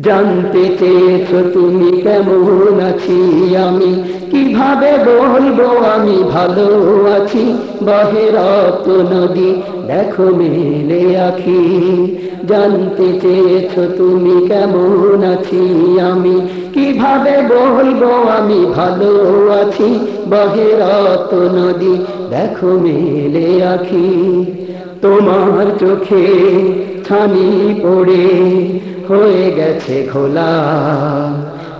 জানতে চেয়েছ তুমি কেমন আছি? আমি কীভাবে বলব আমি ভালো আছি? বহেরত নদী, দেখো মেলে আখি। জানতে চেয়েছ তুমি কেমন আছি? আমি কীভাবে বলব আমি ভালো আছি? বহেরত নদী, দেখো মেলে আখি। তোমার চোখে ছানি পড়ে, হয়ে গেছে খোলা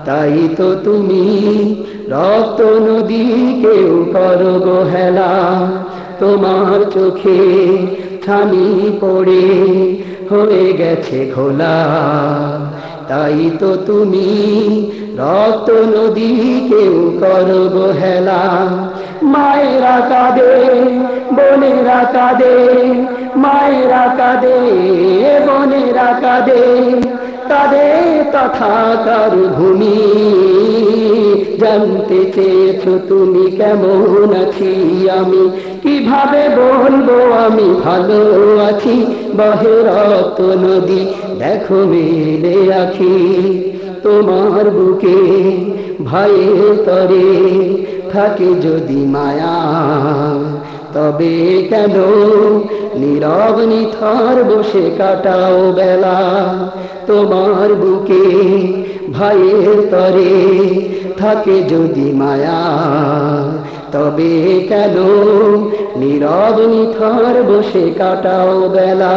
তাই তো তুমি রক্ত নদী কেউ করো গো হেলা তোমার চোখে ছানি পড়ে, হয়ে গেছে খোলা তাই তো তুমি রক্ত নদী কেউ করো গো হেলা মায়েরা কাঁদে বোনেরা কাঁদে, মায়েরা কাঁদে, বোনেরা কাঁদে কাঁদে তথাকার ভূমি। জানতে চেয়েছ তুমি কেমন আছি আমি? কীভাবে বলব আমি ভালো আছি? বহেরত নদী, দেখো মেলে আখি। তোমার বুকে ভয়ে তরে থাকে যদি মায়া। তবে কেন? নীরব নিথর বসে কাটাও বেলা। তোমার বুকে ভাইয়ের তরে থাকে যদি মায়া। তবে কেন? নীরব নিথর বসে কাটাও বেলা।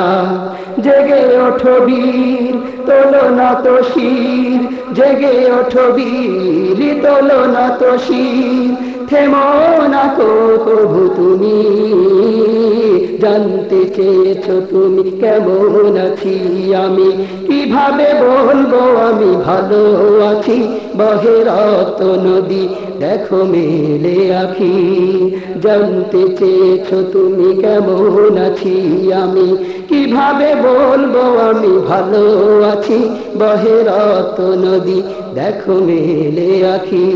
জেগে ওঠো বীর তোলো না তো শির জেগে ওঠো বীর তোলো না তো শির থেমো না কো প্রভু তুমি। জানতে চেয়েছ তুমি কেমন আছি আমি। কীভাবে বলব আমি ভালো আছি? বহেরত নদী, দেখো মেলে আখি। জানতে চেয়েছ তুমি কেমন আছি আমি। কীভাবে বলব আমি ভালো আছি? বহেরত নদী, দেখো মেলে আখি।